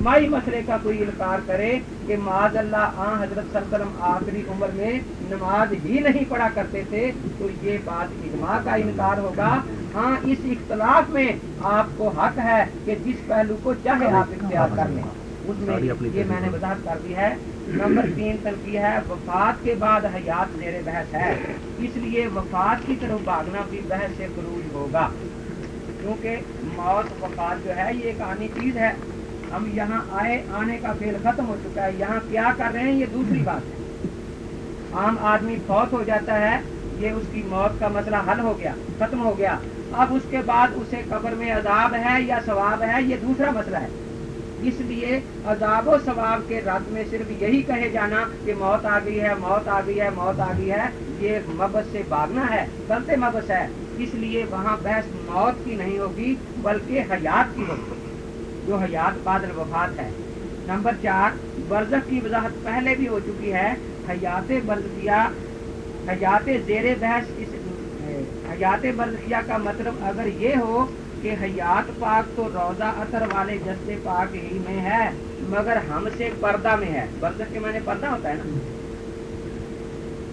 اجماعی مسئلے کا کوئی انکار کرے کہ معاذ اللہ آ حضرت سرکرم آخری عمر میں نماز ہی نہیں پڑھا کرتے تھے تو یہ بات اجماع کا انکار ہوگا۔ ہاں اس اختلاف میں آپ کو حق ہے کہ جس پہلو کو چاہے آپ اختیار کر لیں۔ اس میں یہ میں نے وضاحت کر دی ہے۔ نمبر تین تنقید ہے وفات کے بعد حیات زیر بحث ہے۔ اس لیے وفات کی طرف بھاگنا بھی بحث سے قروج ہوگا۔ کیونکہ موت وفات جو ہے یہ ایک آنی چیز ہے۔ ہم یہاں آئے، آنے کا فیل ختم ہو چکا ہے۔ یہاں کیا کر رہے ہیں؟ یہ دوسری بات ہے۔ عام آدمی فوت ہو جاتا ہے، یہ اس کی موت کا مسئلہ حل ہو گیا، ختم ہو گیا۔ اب اس کے بعد اسے قبر میں عذاب ہے یا ثواب ہے، یہ دوسرا مسئلہ ہے۔ اس لیے عذاب و ثواب کے رد میں صرف یہی کہے جانا کہ موت آ گئی ہے، موت آ گئی ہے، موت آ گئی ہے۔ یہ مبت سے بھاگنا ہے، غلط مبس ہے۔ اس لیے وہاں بحث موت کی نہیں ہوگی، بلکہ حیات کی ہوگی۔ جو حیات بعد الوفات ہے نمبر چار، برزخ کی وضاحت پہلے بھی ہو چکی ہے۔ حیات برزخیہ، حیات زیر بحث اس حیات برزخیہ کا مطلب اگر یہ ہو کہ حیات پاک تو روزہ اثر والے جسے پاک ہی میں ہے، مگر ہم سے پردہ میں ہے۔ برزخ کے میں نے پردہ ہوتا ہے نا۔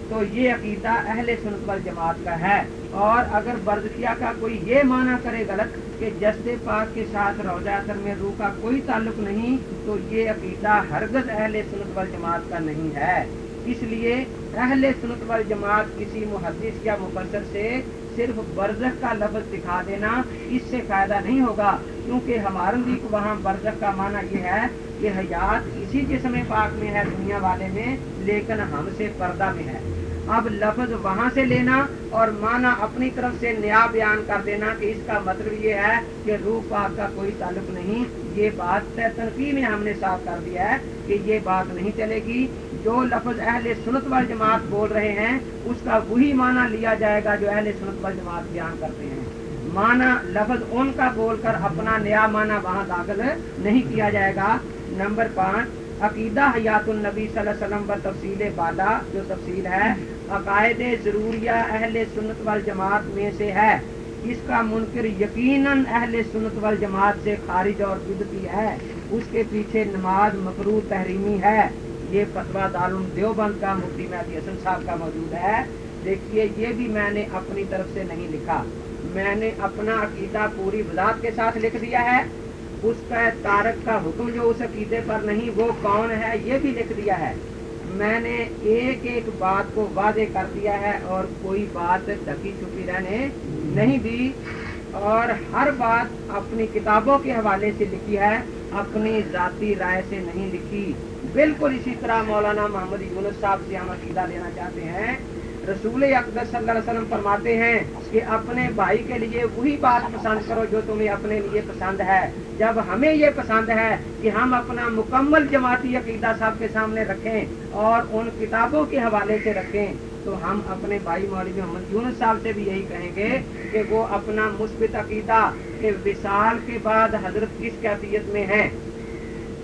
تو یہ عقیدہ اہل سنت وال جماعت کا ہے۔ اور اگر بردکیا کا کوئی یہ معنی کرے غلط کہ جسد پاک کے ساتھ روزہ اثر میں روح کا کوئی تعلق نہیں، تو یہ عقیدہ ہرگز اہل سنت وال جماعت کا نہیں ہے۔ اس لیے اہل سنت وال جماعت کسی محدث یا مبصر سے صرف برزخ کا لفظ دکھا دینا اس سے فائدہ نہیں ہوگا، کیونکہ ہمارے وہاں برزخ کا معنی یہ ہے کہ حیات اسی جسم پاک میں ہے، دنیا والے میں، لیکن ہم سے پردہ میں ہے۔ اب لفظ وہاں سے لینا اور مانا اپنی طرف سے نیا بیان کر دینا کہ اس کا مطلب یہ ہے کہ روح پاک کا کوئی تعلق نہیں۔ یہ بات ترقی میں ہم نے صاف کر دیا ہے کہ یہ بات نہیں چلے گی۔ جو لفظ اہل سنت وال جماعت بول رہے ہیں، اس کا وہی معنی لیا جائے گا جو اہل سنت وال جماعت بیان کرتے ہیں۔ مانا لفظ ان کا بول کر اپنا نیا مانا وہاں داخل نہیں کیا جائے گا۔ نمبر پانچ، عقیدہ حیات النبی صلی اللہ علیہ وسلم پر تفصیل بادہ جو تفصیل ہے عقائد ضروریہ اہل سنت والجماعت میں سے ہے۔ اس کا منکر یقیناً اہل سنت والجماعت سے خارج اور بدتی ہے۔ اس کے پیچھے نماز مکرو تحریمی ہے۔ یہ فتویٰ دارم دیوبند کا مفتی مہدی حسن صاحب کا موجود ہے۔ دیکھیے، یہ بھی میں نے اپنی طرف سے نہیں لکھا۔ میں نے اپنا عقیدہ پوری وضاحت کے ساتھ لکھ دیا ہے۔ اس کا تارک کا حکم جو اس عقیدے پر نہیں، وہ کون ہے، یہ بھی لکھ دیا ہے۔ میں نے ایک ایک بات کو واضح کر دیا ہے اور کوئی بات دکی چھپی رہنے نہیں دی۔ اور ہر بات اپنی کتابوں کے حوالے سے لکھی ہے، اپنی ذاتی رائے سے نہیں لکھی۔ بالکل اسی طرح مولانا محمد یونس صاحب سے ہم عقیدہ لینا چاہتے ہیں۔ رسول اقدس صلی اللہ علیہ وسلم فرماتے ہیں کہ اپنے بھائی کے لیے وہی بات پسند کرو جو تمہیں اپنے لیے پسند ہے۔ جب ہمیں یہ پسند ہے کہ ہم اپنا مکمل جماعتی عقیدہ صاحب کے سامنے رکھیں اور ان کتابوں کے حوالے سے رکھیں، تو ہم اپنے بھائی مولوی محمد یونس صاحب سے بھی یہی کہیں گے کہ وہ اپنا مثبت عقیدہ کہ وصال کے بعد حضرت کس کیفیت میں ہیں۔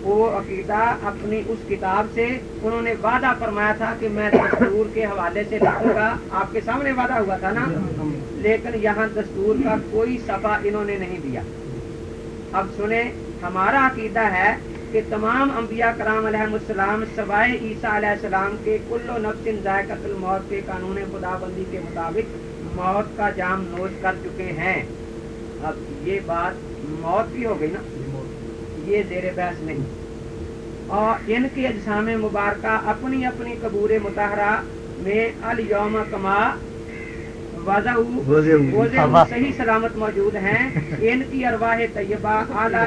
وہ عقیدہ اپنی اس کتاب سے انہوں نے وعدہ فرمایا تھا کہ میں دستور کے حوالے سے لکھوں گا۔ آپ کے سامنے وعدہ ہوا تھا نا؟ لیکن یہاں دستور کا کوئی صفحہ انہوں نے نہیں دیا۔ اب سنیں، ہمارا عقیدہ ہے کہ تمام انبیاء کرام علیہ السلام سوائے عیسیٰ علیہ السلام کے کل و نفس ذائقہ الموت کے قانون خدا بندی کے مطابق موت کا جام نوش کر چکے ہیں۔ اب یہ بات موت کی ہو گئی نا؟ یہ زیر بحث نہیں۔ اور ان کی اجسام مبارکہ اپنی اپنی قبور متحرہ میں الیوم کما وضع صحیح سلامت موجود ہیں۔ ان کی ارواح طیبہ اعلیٰ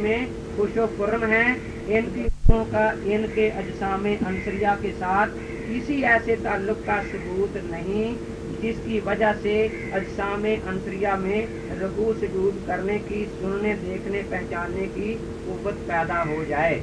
میں خوش و خرم ہیں۔ ان کی کا ان کے اجسام انصریہ کے ساتھ کسی ایسے تعلق کا ثبوت نہیں۔ جس کی وجہ سے اجسام انتریا میں رگو سجود کرنے کی، سننے، دیکھنے، پہچاننے کی قوت پیدا ہو جائے۔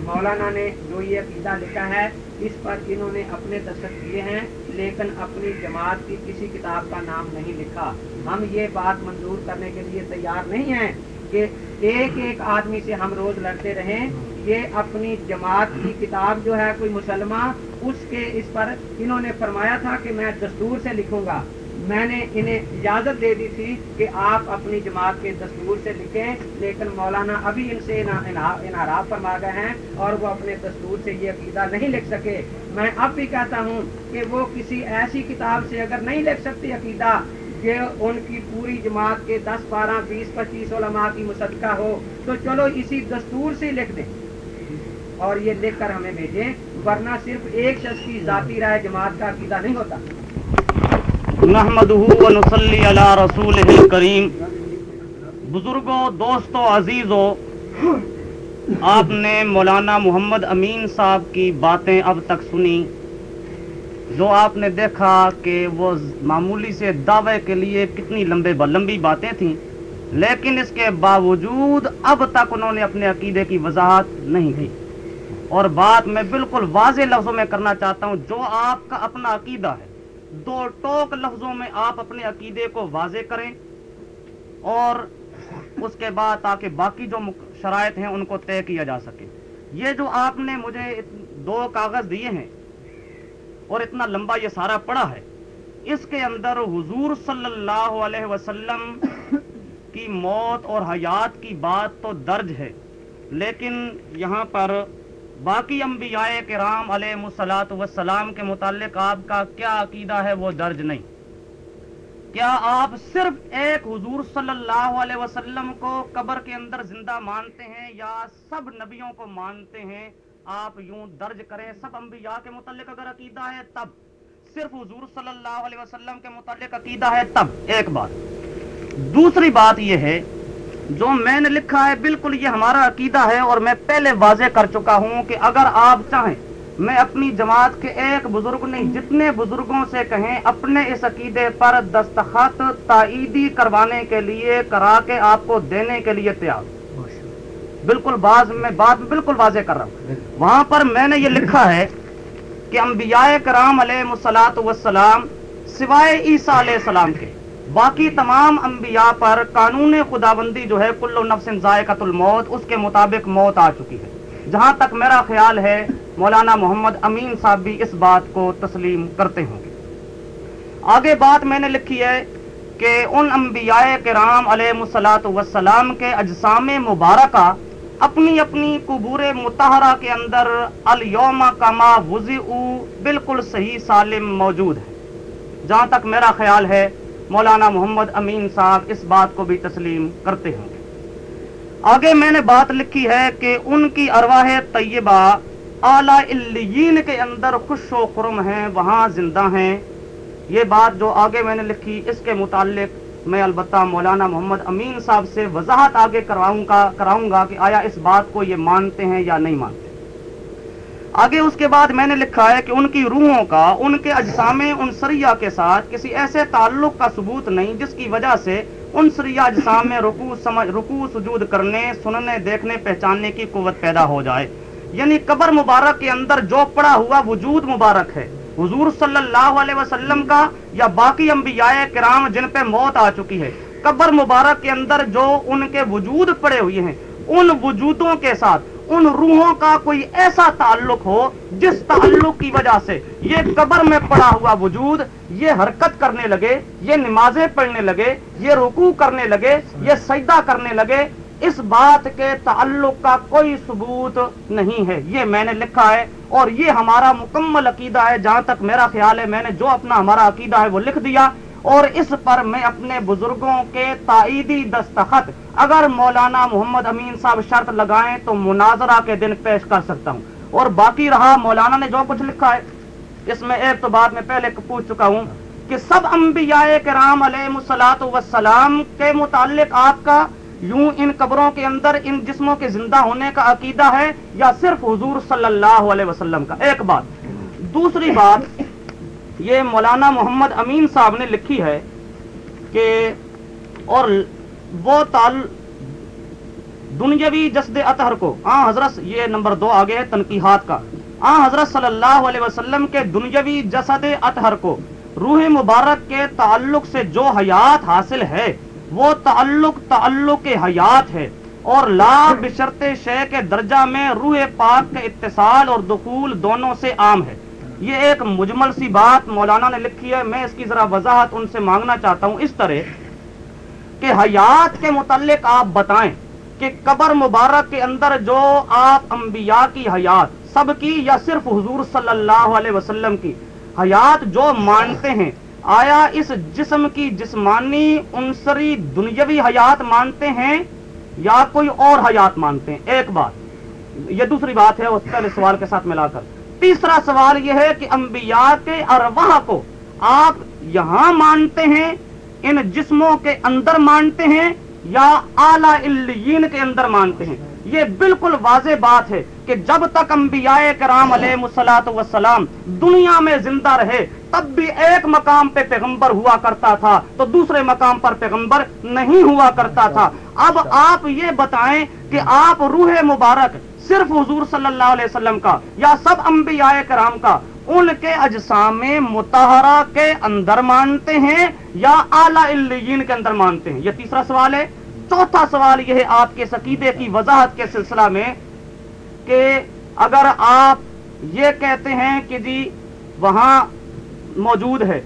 مولانا نے جو یہ عقیدہ لکھا ہے، اس پر انہوں نے اپنے دستخط کیے ہیں، لیکن اپنی جماعت کی کسی کتاب کا نام نہیں لکھا۔ ہم یہ بات منظور کرنے کے لیے تیار نہیں ہیں کہ ایک ایک آدمی سے ہم روز لڑتے رہیں۔ یہ اپنی جماعت کی کتاب جو ہے، کوئی مسلمان اس کے اس پر انہوں نے فرمایا تھا کہ میں دستور سے لکھوں گا۔ میں نے انہیں اجازت دے دی تھی کہ آپ اپنی جماعت کے دستور سے لکھیں، لیکن مولانا ابھی ان سے انحراف فرما گئے ہیں اور وہ اپنے دستور سے یہ عقیدہ نہیں لکھ سکے۔ میں اب بھی کہتا ہوں کہ وہ کسی ایسی کتاب سے اگر نہیں لکھ سکتی عقیدہ یہ ان کی پوری جماعت کے دس، بارہ، بیس، پچیس علماء کی مصدقہ ہو، تو چلو اسی دستور سے لکھ دیں۔ اور یہ لکھ کر ہمیں بھیجیں۔ ورنہ صرف ایک شخص کی ذاتی رائے جماعت کا عقیدہ نہیں ہوتا۔ رسول کریم بزرگوں، دوستوں، عزیزوں، آپ نے مولانا محمد امین صاحب کی باتیں اب تک سنی۔ جو آپ نے دیکھا کہ وہ معمولی سے دعوے کے لیے کتنی لمبے لمبی باتیں تھیں، لیکن اس کے باوجود اب تک انہوں نے اپنے عقیدے کی وضاحت نہیں کی۔ اور بات میں بالکل واضح لفظوں میں کرنا چاہتا ہوں، جو آپ کا اپنا عقیدہ ہے۔ دو ٹوک لفظوں میں آپ اپنے عقیدے کو واضح کریں اور اس کے بعد تاکہ باقی جو شرائط ہیں ان کو طے کیا جا سکے۔ یہ جو آپ نے مجھے دو کاغذ دیے ہیں اور اتنا لمبا یہ سارا پڑا ہے، اس کے اندر حضور صلی اللہ علیہ وسلم کی موت اور حیات کی بات تو درج ہے، لیکن یہاں پر باقی انبیاء کرام علیہ مسلاط وسلام کے متعلق آپ کا کیا عقیدہ ہے وہ درج نہیں۔ کیا آپ صرف ایک حضور صلی اللہ علیہ وسلم کو قبر کے اندر زندہ مانتے ہیں یا سب نبیوں کو مانتے ہیں؟ آپ یوں درج کریں سب انبیاء کے متعلق اگر عقیدہ ہے تب۔ صرف حضور صلی اللہ علیہ وسلم کے متعلق عقیدہ ہے تب۔ ایک بات۔ دوسری بات یہ ہے جو میں نے لکھا ہے بالکل یہ ہمارا عقیدہ ہے اور میں پہلے واضح کر چکا ہوں کہ اگر آپ چاہیں میں اپنی جماعت کے ایک بزرگ نہیں جتنے بزرگوں سے کہیں اپنے اس عقیدے پر دستخط تائیدی کروانے کے لیے کرا کے آپ کو دینے کے لیے تیار۔ بالکل باز میں بات بالکل واضح کر رہا ہوں۔ وہاں پر میں نے یہ لکھا ہے کہ انبیاء کرام علیہ مسلاط وسلام سوائے عیسیٰ علیہ السلام کے باقی تمام انبیاء پر قانون خداوندی جو ہے کل نفس ذائقت الموت، اس کے مطابق موت آ چکی ہے۔ جہاں تک میرا خیال ہے، مولانا محمد امین صاحب بھی اس بات کو تسلیم کرتے ہوں گے۔ آگے بات میں نے لکھی ہے کہ ان انبیاء کرام علیہ مسلاط وسلام کے اجسام مبارکہ اپنی اپنی قبور متحرہ کے اندر الوم کما وزی بالکل صحیح سالم موجود ہے۔ جہاں تک میرا خیال ہے مولانا محمد امین صاحب اس بات کو بھی تسلیم کرتے ہوں۔ گے آگے میں نے بات لکھی ہے کہ ان کی ارواح طیبہ اعلی کے اندر خوش و خرم ہیں، وہاں زندہ ہیں۔ یہ بات جو آگے میں نے لکھی، اس کے متعلق میں البتہ مولانا محمد امین صاحب سے وضاحت آگے کرواؤں گا، کراؤں گا کہ آیا اس بات کو یہ مانتے ہیں یا نہیں مانتے۔ آگے اس کے بعد میں نے لکھا ہے کہ ان کی روحوں کا، ان کے اجسام ان کے ساتھ کسی ایسے تعلق کا ثبوت نہیں جس کی وجہ سے ان اجسام میں رکو سمجھ رکو سجود کرنے، سننے، دیکھنے، پہچاننے کی قوت پیدا ہو جائے۔ یعنی قبر مبارک کے اندر جو پڑا ہوا وجود مبارک ہے۔ حضور صلی اللہ علیہ وسلم کا یا باقی انبیاء کرام جن پہ موت آ چکی ہے۔ قبر مبارک کے اندر جو ان کے وجود پڑے ہوئے ہیں، ان وجودوں کے ساتھ ان روحوں کا کوئی ایسا تعلق ہو جس تعلق کی وجہ سے یہ قبر میں پڑا ہوا وجود، یہ حرکت کرنے لگے، یہ نمازیں پڑھنے لگے، یہ رکوع کرنے لگے، یہ سجدہ کرنے لگے، اس بات کے تعلق کا کوئی ثبوت نہیں ہے۔ یہ میں نے لکھا ہے اور یہ ہمارا مکمل عقیدہ ہے۔ جہاں تک میرا خیال ہے، میں نے جو اپنا ہمارا عقیدہ ہے وہ لکھ دیا۔ اور اس پر میں اپنے بزرگوں کے تائیدی دستخط، اگر مولانا محمد امین صاحب شرط لگائیں تو مناظرہ کے دن پیش کر سکتا ہوں۔ اور باقی رہا، مولانا نے جو کچھ لکھا ہے، اس میں ایک تو بات میں پہلے پوچھ چکا ہوں کہ سب انبیاء کرام علیہ مسلاط وسلام کے متعلق آپ کا یوں ان قبروں کے اندر ان جسموں کے زندہ ہونے کا عقیدہ ہے یا صرف حضور صلی اللہ علیہ وسلم کا؟ ایک بات۔ دوسری بات یہ مولانا محمد امین صاحب نے لکھی ہے کہ اور وہ تال دنیاوی جسد اطہر کو آ حضرت یہ نمبر دو آگے ہے، تنقیحات کا۔ آ حضرت صلی اللہ علیہ وسلم کے دنیاوی جسد اطہر کو، روح مبارک کے تعلق سے جو حیات حاصل ہے، وہ تعلق تعلق حیات ہے۔ اور لا بشرط شے کے درجہ میں روح پاک کے اتصال اور دخول دونوں سے عام ہے۔ یہ ایک مجمل سی بات مولانا نے لکھی ہے۔ میں اس کی ذرا وضاحت ان سے مانگنا چاہتا ہوں۔ اس طرح کہ حیات کے متعلق آپ بتائیں کہ قبر مبارک کے اندر جو آپ انبیاء کی حیات، سب کی یا صرف حضور صلی اللہ علیہ وسلم کی حیات جو مانتے ہیں، آیا اس جسم کی جسمانی عنصری دنیاوی حیات مانتے ہیں یا کوئی اور حیات مانتے ہیں؟ ایک بات، یہ دوسری بات ہے، اس پہلے سوال کے ساتھ ملا کر۔ تیسرا سوال یہ ہے کہ انبیاء کے ارواح کو آپ یہاں مانتے ہیں؟ ان جسموں کے اندر مانتے ہیں یا اعلی کے اندر مانتے ہیں؟ یہ بالکل واضح بات ہے کہ جب تک انبیاء کرام علیہ مسلاط وسلام دنیا میں زندہ رہے، تب بھی ایک مقام پہ پیغمبر ہوا کرتا تھا تو دوسرے مقام پر پیغمبر نہیں ہوا کرتا تھا۔ اب آپ یہ بتائیں کہ آپ روح مبارک صرف حضور صلی اللہ علیہ وسلم کا، یا سب انبیاء کرام کا، ان کے اجسام متحرہ کے اندر مانتے ہیں یا اعلی کے اندر مانتے ہیں؟ یہ تیسرا سوال ہے۔ چوتھا سوال یہ ہے آپ کے سقیدے کی وضاحت کے سلسلہ میں کہ اگر آپ یہ کہتے ہیں کہ جی وہاں موجود ہے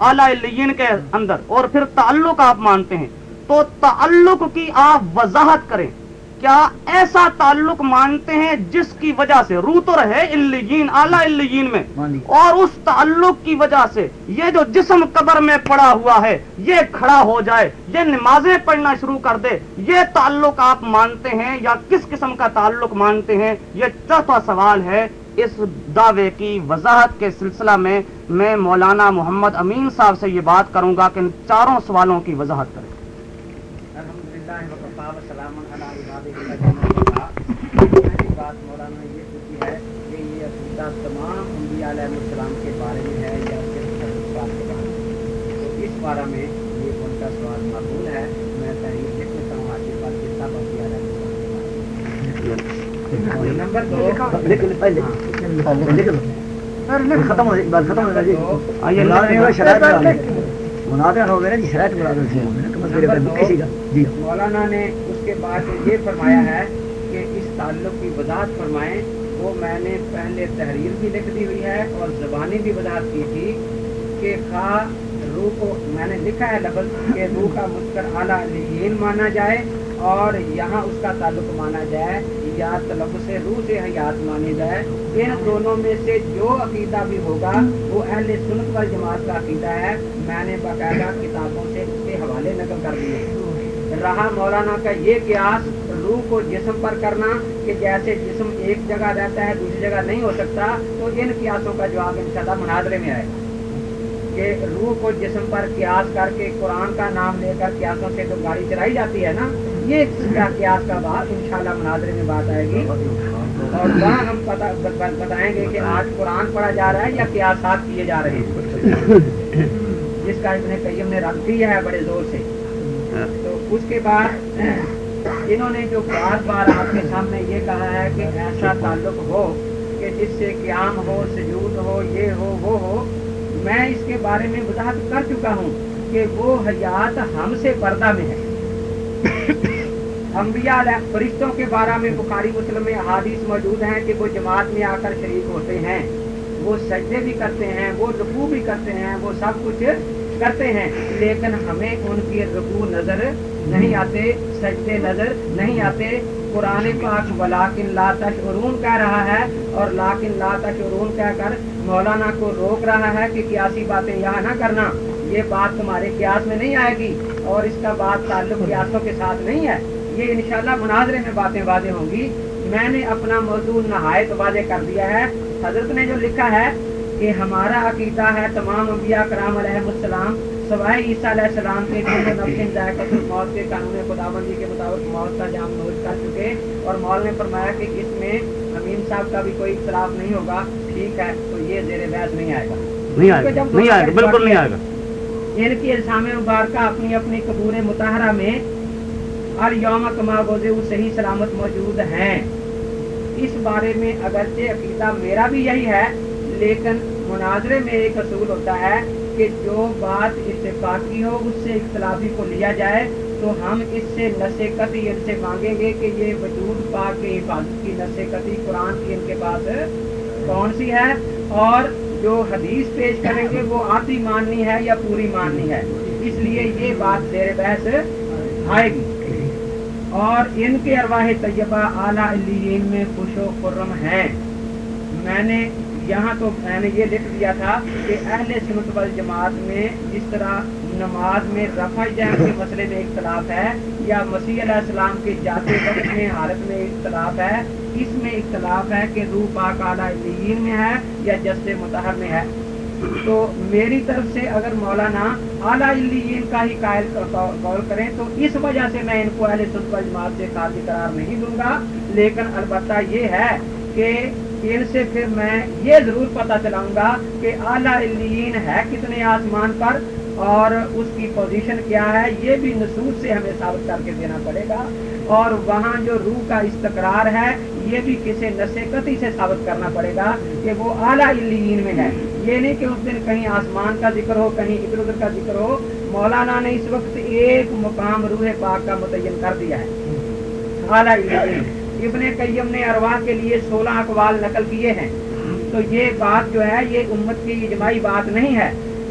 اعلی کے اندر اور پھر تعلق آپ مانتے ہیں، تو تعلق کی آپ وضاحت کریں۔ کیا ایسا تعلق مانتے ہیں جس کی وجہ سے رو تو رہے اعلیٰ میں؟ اور اس تعلق کی وجہ سے یہ جو جسم قبر میں پڑا ہوا ہے یہ کھڑا ہو جائے یہ نمازیں پڑھنا شروع کر دے یہ تعلق آپ مانتے ہیں یا کس قسم کا تعلق مانتے ہیں؟ یہ چوتھا سوال ہے اس دعوے کی وضاحت کے سلسلہ میں میں مولانا محمد امین صاحب سے یہ بات کروں گا کہ ان چاروں سوالوں کی وضاحت کریں بات مولانا یہ پوچھی ہے کہ یہ عقیدہ تمام انبیاء علیہ السلام کے بارے میں ہے یا صرف کے بارے میں بارے میں یہ ان کا سوال مقبول ہے؟ میں تحریر لکھ لیتا ہوں کے نمبر دو۔ ختم ہو بات ختم ہو جی۔ مولانا نے اس کے بعد یہ فرمایا ہے کہ اس تعلق کی وضاحت فرمائیں۔ وہ میں نے پہلے تحریر بھی لکھ دی ہوئی ہے اور زبانی بھی وضاحت کی تھی کہ خواہ روح کو میں نے لکھا ہے، لفظ کہ روح کا مسکر اعلیٰ مانا جائے اور یہاں اس کا تعلق مانا جائے یا طلب سے روح سے حیات مانی جائے۔ ان دونوں میں سے جو عقیدہ بھی ہوگا، وہ اہل سنت پر جماعت کا عقیدہ ہے۔ میں نے باقاعدہ کتابوں سے اس کے حوالے نقل کر دیے۔ رہا مولانا کا یہ قیاس، روح کو جسم پر کرنا کہ جیسے جسم ایک جگہ رہتا ہے، دوسری جگہ نہیں ہو سکتا، تو ان قیاسوں کا جواب ان شاء مناظرے میں آئے گا۔ کہ روح کو جسم پر قیاس کر کے قرآن کا نام لے کر قیاسوں سے جو گاڑی چلائی جاتی ہے نا، یہ قیاس کا بات ان شاء اللہ مناظرے میں بات آئے گی۔ اور وہاں ہم بتائیں گے کہ آج قرآن پڑھا جا رہا ہے یا قیاسات کیے جا رہے ہیں۔ جس کا ابن قیم نے رد کیا ہے بڑے زور سے۔ تو اس کے بعد انہوں نے جو بار بار آپ کے سامنے یہ کہا ہے کہ ایسا تعلق ہو کہ جس سے قیام ہو، سجود ہو، یہ ہو، وہ ہو میں اس کے بارے میں وضاحت کر چکا ہوں کہ وہ حیات ہم سے پردہ میں ہے۔ انبیاء فرشتوں کے بارے میں بخاری مسلم میں حادث موجود ہیں کہ وہ جماعت میں آ کر شریک ہوتے ہیں۔ وہ سجدے بھی کرتے ہیں، وہ رکوع بھی کرتے ہیں، وہ سب کچھ کرتے ہیں، لیکن ہمیں ان کی رکوع نظر نہیں آتے، سجدے نظر نہیں آتے۔ قرآن پاک ولاکن لا تشعرون کہہ رہا ہے اور لاکن لا تشعرون کہہ کر مولانا کو روک رہا ہے کہ کیاسی باتیں یہاں نہ کرنا۔ یہ بات تمہارے قیاس میں نہیں آئے گی اور اس کا بات تعلق قیاسوں کے ساتھ نہیں ہے۔ یہ انشاءاللہ مناظرے میں باتیں واضح ہوں گی۔ میں نے اپنا موضوع نہایت واضح کر دیا ہے۔ حضرت نے جو لکھا ہے کہ ہمارا عقیدہ ہے تمام انبیاء کرام علیہ السلام سوائے عیسیٰ علیہ السلام کے موت کے قانون خدا بندی کے مطابق موت کا جام نوز کر چکے اور مول نے فرمایا کہ اس میں امین صاحب کا بھی کوئی اختلاف نہیں ہوگا۔ ٹھیک ہے تو یہ زیر بحث نہیں آئے گا۔ نہیں آئے گا بالکل نہیں آئے گا۔ ان کی الزام مبارکہ اپنی اپنی قبور متحرہ میں ہر یوم کما گوزے وہ صحیح سلامت موجود ہیں۔ اس بارے میں اگرچہ عقیدہ میرا بھی یہی ہے لیکن مناظرے میں ایک اصول ہوتا ہے کہ جو بات اس سے باقی ہو، اس سے اختلافی کو لیا جائے تو ہم اس سے نشے قطعی ان سے مانگیں گے کہ یہ وجود پاک کے حفاظت کی نشے قطعی قرآن کی ان کے پاس کون سی ہے؟ اور جو حدیث پیش کریں گے وہ آتی ماننی ہے یا پوری ماننی ہے؟ اس لیے یہ بات زیر بحث آئے گی۔ اور ان کے ارواح طیبہ اعلیٰ علیین میں خوش و خرم ہیں۔ میں نے یہاں تو میں نے یہ لکھ دیا تھا کہ اہل سنت والجماعت میں جس طرح نماز میں رفع جہاں کے مسئلے میں اختلاف ہے یا مسیح علیہ السلام کے جاتے وقت میں حالت میں اختلاف ہے، اس میں اختلاف ہے کہ روح پاک اعلیٰ میں ہے یا جس متحر میں ہے۔ تو میری طرف سے اگر مولانا اعلیٰ کا ہی قائل قول کریں تو اس وجہ سے میں ان کو اہل سنت والجماعت سے قابل قرار نہیں دوں گا۔ لیکن البتہ یہ ہے کہ ان سے پھر میں یہ ضرور پتا چلاؤں گا کہ اعلیٰ ہے کتنے آسمان پر اور اس کی پوزیشن کیا ہے، یہ بھی نصوص سے ہمیں ثابت کر کے دینا پڑے گا۔ اور وہاں جو روح کا استقرار ہے، یہ بھی کسی نسقتی سے ثابت کرنا پڑے گا کہ وہ اعلیٰ الین میں ہے۔ یہ نہیں کہ اس دن کہیں آسمان کا ذکر ہو، کہیں ادھر ادھر کا ذکر ہو۔ مولانا نے اس وقت ایک مقام روح پاک کا متعین کر دیا ہے۔ اعلیٰ ابن قیم نے ارواح کے لیے سولہ اقوال نقل کیے ہیں۔ تو یہ بات جو ہے، یہ امت کی اجماعی بات نہیں ہے۔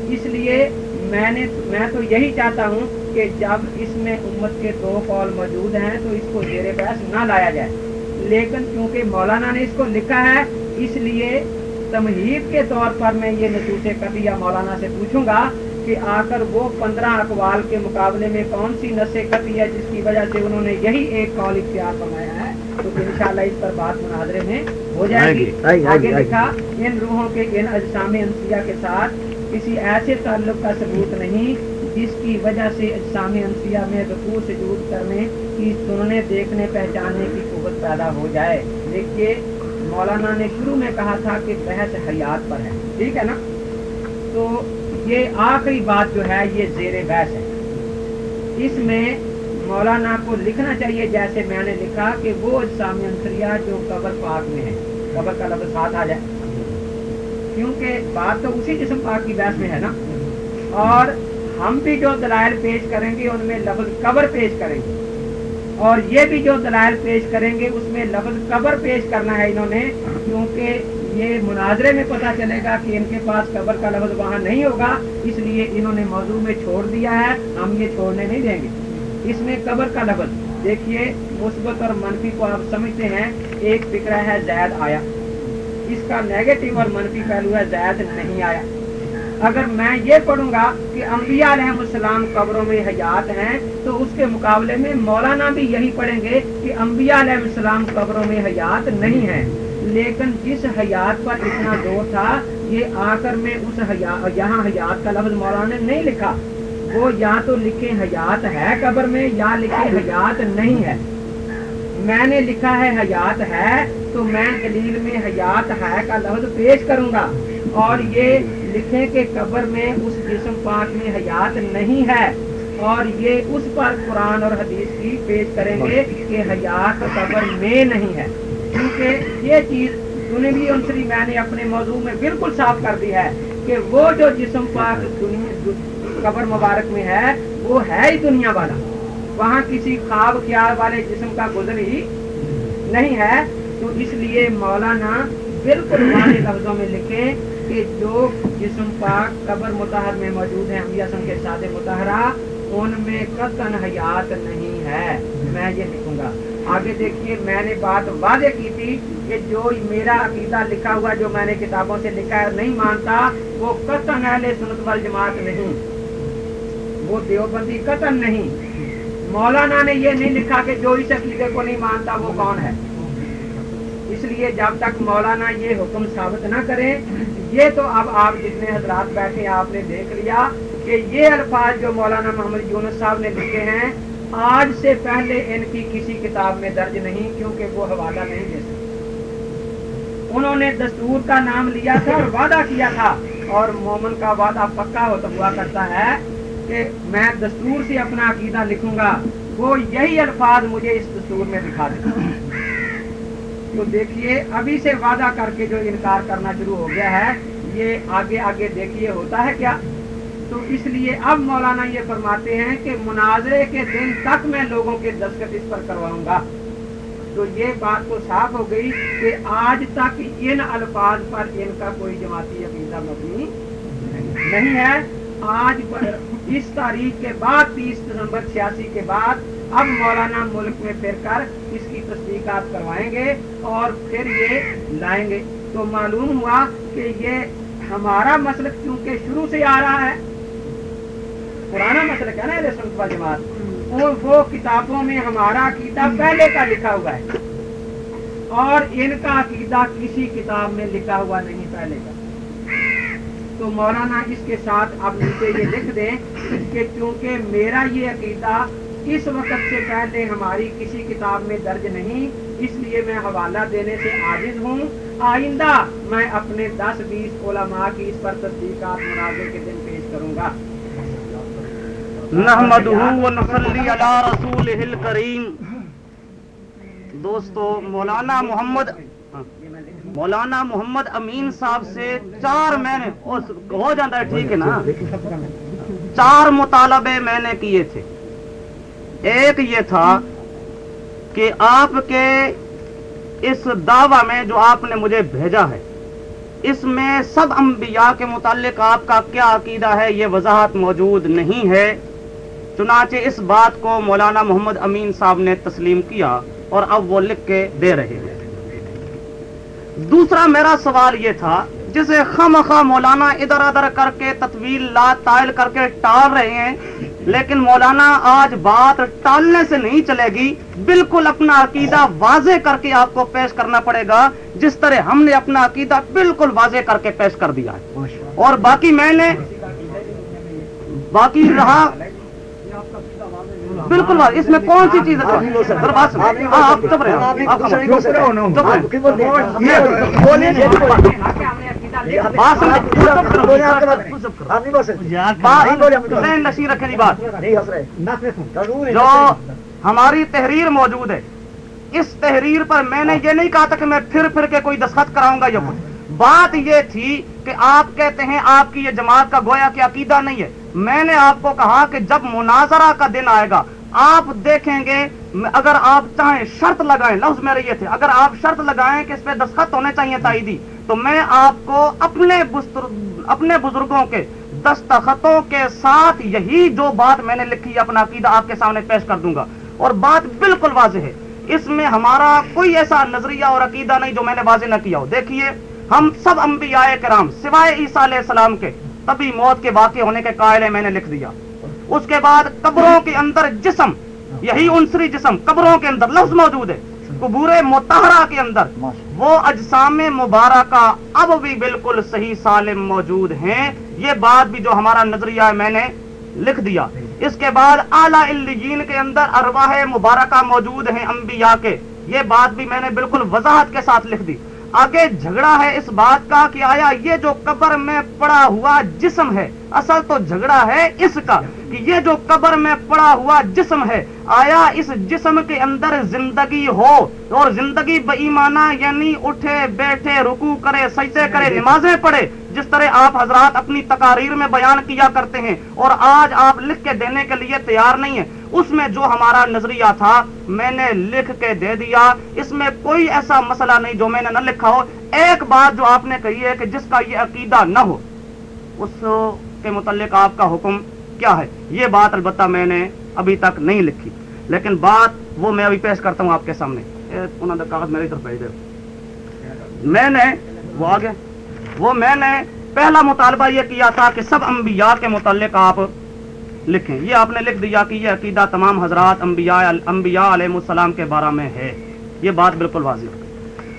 اس لیے میں نے، میں تو یہی چاہتا ہوں کہ جب اس میں امت کے دو قول موجود ہیں، تو اس کو زیر بحث نہ لایا جائے۔ لیکن کیونکہ مولانا نے اس کو لکھا ہے، اس لیے تمہید کے طور پر میں یہ نصوص قطعیہ مولانا سے پوچھوں گا کہ آ کر وہ پندرہ اقوال کے مقابلے میں کون سی نشے قطعی ہے، جس کی وجہ سے انہوں نے یہی ایک قول اختیار بنایا ہے۔ تو انشاءاللہ اس پر بات مناظرے میں ہو جائے گی۔ آگے لکھا ان روحوں کے ان اجسام انسیہ کے ساتھ کسی ایسے تعلق کا ثبوت نہیں جس کی وجہ سے اجسام انسیہ میں رقو سجود کرنے کی سننے دیکھنے پہچاننے کی قوت پیدا ہو جائے۔ دیکھیے مولانا نے شروع میں کہا تھا کہ بحث حیات پر ہے۔ ٹھیک ہے نا؟ تو یہ آخری بات جو ہے یہ زیر بحث ہے۔ اس میں مولانا کو لکھنا چاہیے جیسے میں نے لکھا کہ وہ اجسام انسریہ جو قبر پاک میں ہے۔ قبر کا لفظ ساتھ آ جائے۔ کیونکہ بات تو اسی جسم پاک کی بحث میں ہے نا۔ اور ہم بھی جو دلائل پیش کریں گے، ان میں لفظ قبر پیش کریں گے۔ اور یہ بھی جو دلائل پیش کریں گے، اس میں لفظ قبر پیش کرنا ہے انہوں نے، کیونکہ یہ مناظرے میں پتا چلے گا کہ ان کے پاس قبر کا لفظ وہاں نہیں ہوگا۔ اس لیے انہوں نے موضوع میں چھوڑ دیا ہے۔ ہم یہ چھوڑنے نہیں دیں گے۔ اس میں قبر کا لفظ دیکھیے، مثبت اور منفی کو آپ سمجھتے ہیں، ایک فکرہ ہے زید آیا۔ اس کا نیگیٹو اور منفی پہلو ہے زید نہیں آیا۔ اگر میں یہ پڑھوں گا کہ انبیاء علیہ السلام قبروں میں حیات ہیں، تو اس کے مقابلے میں مولانا بھی یہی پڑھیں گے کہ انبیاء علیہ السلام قبروں میں حیات نہیں ہیں۔ لیکن جس حیات پر اتنا زور تھا، یہ آ کر میں اس یہاں حیات کا لفظ مولانا نے نہیں لکھا۔ وہ یا تو لکھے حیات ہے قبر میں یا لکھے حیات نہیں ہے۔ میں نے لکھا ہے حیات ہے تو میں دلیل میں حیات ہے کا لفظ پیش کروں گا۔ اور یہ لکھیں کہ قبر میں اس جسم پاک میں حیات نہیں ہے۔ اور یہ اس پر قرآن اور حدیث کی پیش کریں گے کہ حیات قبر میں نہیں ہے۔ کیونکہ یہ چیز سنگی انسری میں نے اپنے موضوع میں بالکل صاف کر دی ہے کہ وہ جو جسم پاک دنیا قبر مبارک میں ہے، وہ ہے ہی دنیا والا۔ وہاں کسی خواب خیال والے جسم کا گزر ہی نہیں ہے۔ تو اس لیے مولانا بالکل لفظوں میں لکھیں کہ جو جسم پاک قبر متحر میں موجود ہیں کے ساتھ متحرہ ان میں قطن حیات نہیں ہے۔ میں یہ لکھوں گا۔ آگے دیکھیے، میں نے بات واضح کی تھی کہ جو میرا عقیدہ لکھا ہوا، جو میں نے کتابوں سے لکھا ہے نہیں مانتا، وہ قطن اہل سنت وال جماعت نہیں وہ دیوبندی قطن نہیں۔ مولانا نے یہ نہیں لکھا کہ جو اس عقیدے کو نہیں مانتا وہ کون ہے۔ اس لیے جب تک مولانا یہ حکم ثابت نہ کریں یہ تو اب آپ جتنے حضرات بیٹھے آپ نے دیکھ لیا کہ یہ الفاظ جو مولانا محمد یونس صاحب نے لکھے ہیں، آج سے پہلے ان کی کسی کتاب میں درج نہیں، کیونکہ وہ حوالہ نہیں دے سکتے۔ انہوں نے دستور کا نام لیا تھا اور وعدہ کیا تھا۔ اور مومن کا وعدہ پکا ہوتا ہوا کرتا ہے کہ میں دستور سے اپنا عقیدہ لکھوں گا، وہ یہی الفاظ مجھے اس دستور میں دکھا دیں تو دیکھیے، ابھی سے وعدہ کر کے جو انکار کرنا شروع ہو گیا ہے، یہ آگے آگے دیکھیے ہوتا ہے کیا؟ تو اس لیے اب مولانا یہ فرماتے ہیں کہ مناظرے کے دن تک میں لوگوں کے دستخط اس پر کرواؤں گا۔ تو یہ بات تو صاف ہو گئی کہ آج تک ان الفاظ پر ان کا کوئی جماعتی عقیدہ مبنی نہیں ہے۔ آج پر اس تاریخ کے بعد تیس دسمبر چھیاسی کے بعد اب مولانا ملک میں پھر کر اس کی تصدیقات کروائیں گے اور پھر یہ لائیں گے۔ تو معلوم ہوا کہ یہ ہمارا مسلک کیونکہ شروع سے آ رہا ہے، پرانا مسلک ہے نا سنتوا جماعت؟ اور وہ کتابوں میں ہمارا عقیدہ پہلے کا لکھا ہوا ہے اور ان کا عقیدہ کسی کتاب میں لکھا ہوا نہیں پہلے کا۔ تو مولانا اس کے ساتھ اب نیچے یہ لکھ دیں کہ چونکہ میرا یہ عقیدہ اس وقت سے پہلے ہماری کسی کتاب میں درج نہیں، اس لیے میں حوالہ دینے سے عاجز ہوں۔ آئندہ میں اپنے دس بیس علماء کی اس پر تصدیقات مناظر کے دن پیش کروں گا۔ دوستو، مولانا محمد مولانا محمد امین صاحب سے چار میں نے ہو جاتا ہے، ٹھیک ہے نا؟ چار مطالبے میں نے کیے تھے۔ ایک یہ تھا کہ آپ کے اس دعوی میں جو آپ نے مجھے بھیجا ہے، اس میں سب انبیاء کے متعلق آپ کا کیا عقیدہ ہے؟ یہ وضاحت موجود نہیں ہے۔ چنانچہ اس بات کو مولانا محمد امین صاحب نے تسلیم کیا اور اب وہ لکھ کے دے رہے ہیں۔ دوسرا میرا سوال یہ تھا، جسے خم خواہ مولانا ادھر ادھر کر کے تطویل لا تائل کر کے ٹال رہے ہیں، لیکن مولانا آج بات ٹالنے سے نہیں چلے گی۔ بالکل اپنا عقیدہ واضح کر کے آپ کو پیش کرنا پڑے گا، جس طرح ہم نے اپنا عقیدہ بالکل واضح کر کے پیش کر دیا ہے۔ اور باقی میں نے، باقی رہا بالکل اس میں کون سی چیز جو ہماری تحریر موجود ہے اس تحریر پر میں نے یہ نہیں کہا تھا کہ میں پھر پھر کے کوئی دستخط کراؤں گا یا کچھ بات یہ تھی کہ آپ کہتے ہیں آپ کی یہ جماعت کا گویا کہ عقیدہ نہیں ہے میں نے آپ کو کہا کہ جب مناظرہ کا دن آئے گا آپ دیکھیں گے، اگر آپ چاہیں شرط لگائیں، لفظ میرے یہ تھے، اگر آپ شرط لگائیں کہ اس پہ دستخط ہونے چاہیے تائیدی، تو میں آپ کو اپنے اپنے بزرگوں کے دستخطوں کے ساتھ یہی جو بات میں نے لکھی، اپنا عقیدہ آپ کے سامنے پیش کر دوں گا۔ اور بات بالکل واضح ہے، اس میں ہمارا کوئی ایسا نظریہ اور عقیدہ نہیں جو میں نے واضح نہ کیا ہو۔ دیکھیے، ہم سب انبیاء کرام، سوائے عیسیٰ علیہ السلام کے، تبھی موت کے واقع ہونے کے قائل میں نے لکھ دیا۔ اس کے بعد قبروں کے اندر جسم یہی انسری جسم قبروں کے اندر لفظ موجود ہے قبور متحرہ کے اندر۔ وہ اجسام مبارکہ اب بھی بالکل صحیح سالم موجود ہیں۔ یہ بات بھی جو ہمارا نظریہ ہے میں نے لکھ دیا۔ اس کے بعد اعلیٰ الجین کے اندر ارواح مبارکہ موجود ہیں انبیاء کے۔ یہ بات بھی میں نے بالکل وضاحت کے ساتھ لکھ دی۔ آگے جھگڑا ہے اس بات کا کہ آیا یہ جو قبر میں پڑا ہوا جسم ہے اصل تو جھگڑا ہے اس کا کہ یہ جو قبر میں پڑا ہوا جسم ہے، آیا اس جسم کے اندر زندگی ہو اور زندگی بےمانہ یعنی اٹھے، بیٹھے رکو کرے، سجدے کرے، نمازیں پڑھے، جس طرح آپ حضرات اپنی تقاریر میں بیان کیا کرتے ہیں اور آج آپ لکھ کے دینے کے لیے تیار نہیں ہیں۔ اس میں جو ہمارا نظریہ تھا، میں نے لکھ کے دے دیا۔ اس میں کوئی ایسا مسئلہ نہیں جو میں نے نہ لکھا ہو۔ ایک بات جو آپ نے کہی ہے کہ جس کا یہ عقیدہ نہ ہو، اس کے متعلق آپ کا حکم کیا ہے؟ یہ بات البتہ میں نے ابھی تک نہیں لکھی۔ لیکن بات وہ میں ابھی پیش کرتا ہوں آپ کے سامنے۔ انہوں نے کاغذ میری طرف بھیج دے۔ میں نے، وہ آگے۔ وہ میں نے پہلا مطالبہ یہ کیا تھا کہ سب انبیاء کے متعلق آپ لکھیں۔ یہ آپ نے لکھ دیا کہ یہ عقیدہ تمام حضرات انبیاء انبیاء علیہ السلام کے بارے میں ہے۔ یہ بات بالکل واضح